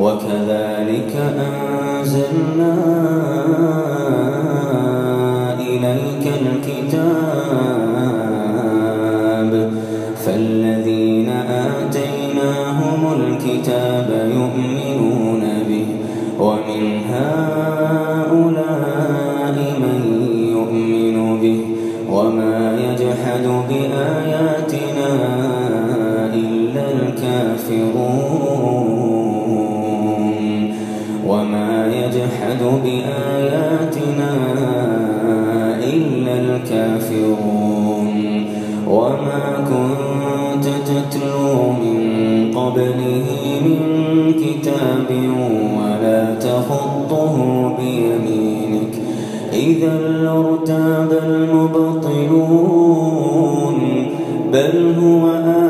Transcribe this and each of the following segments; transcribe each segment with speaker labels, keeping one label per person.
Speaker 1: وكذلك أنزلنا إلا الكافرون. وما كنت تتلو من قبله من كتاب ولا تخطه بيمينك. إذا لارتاب المبطلون. بل هو آيات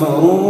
Speaker 1: وكفروا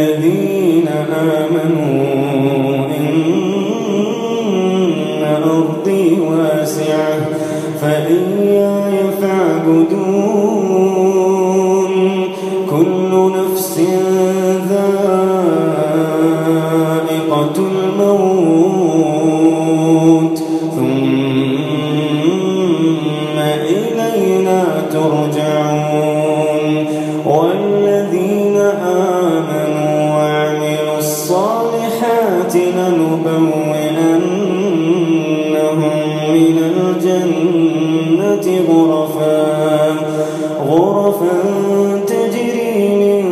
Speaker 1: الذين آمنوا إن أرضي واسعة فإياي فاعبدون. كل نفس ذائقة الموت. من الجنة غرفا غرفا تجري من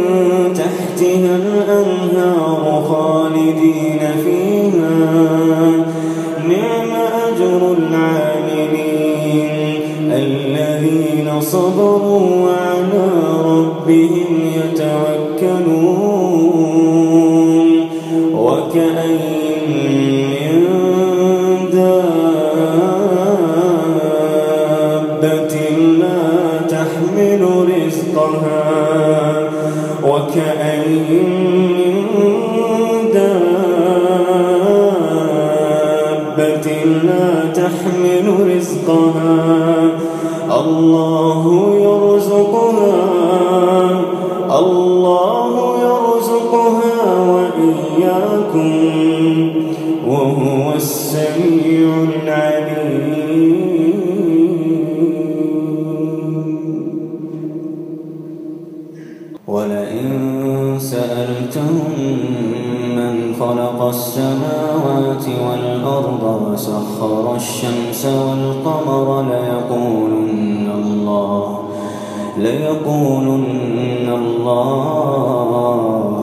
Speaker 1: تحتها الأنهار خالدين فيها نعم أجر العاملين الذين صبروا وعلى ربهم يتوكلون. وكأين وكأين من دابة لا تحمل رزقها. الله يرزقها. الله يرزقها وإياكم وهو السميع العليم. السماوات والأرض وسخر الشمس والقمر ليقولن الله ليقولن الله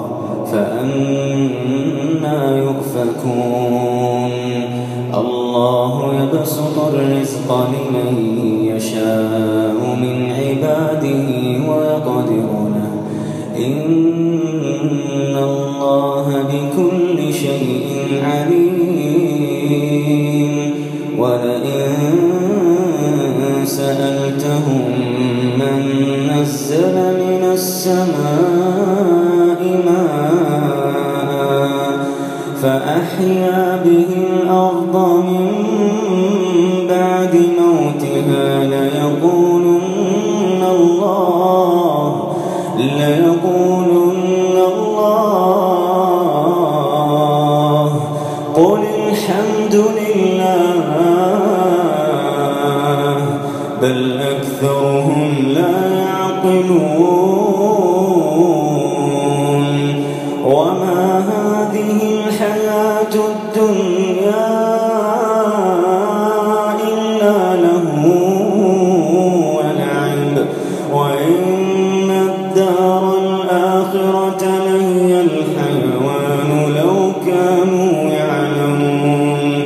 Speaker 1: فأنا يؤفكون. الله يبسط الرزق لمن يشاء من عباده ويقدر له. إن عليم ولئن سألتهم من نزل من السماء ماء فأحيا به الدنيا إلا له ولعب. وإن الدار الآخرة لهي الحيوان لو كانوا يعلمون.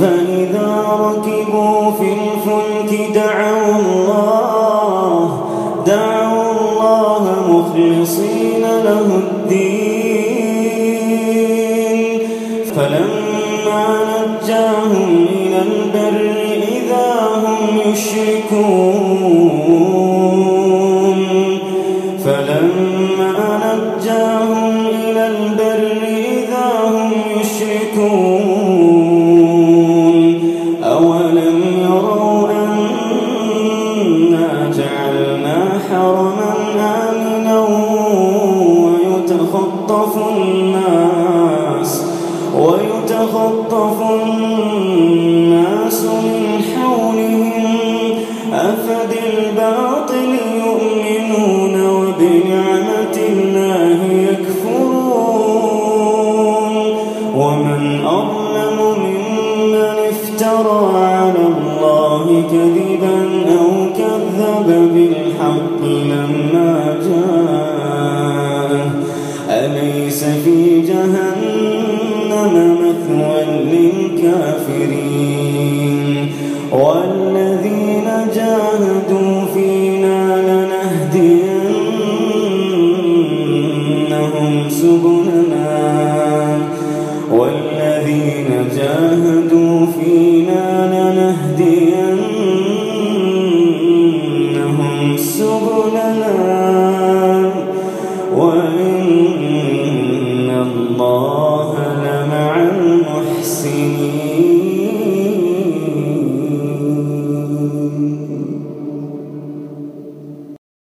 Speaker 1: فإذا ركبوا في الفلك دعوا الله دعوا الله مخلصين له الدين. يشركون فلما نجاهم إلى البر إذا هم يشركون. أولم يروا أنا جعلنا حرما آمنا ويتخطف الناس ومن أظلم ممن افترى على الله كذبا أو كذب بالحق لما جاءه. أليس في جهنم مثوى للكافرين؟ والذين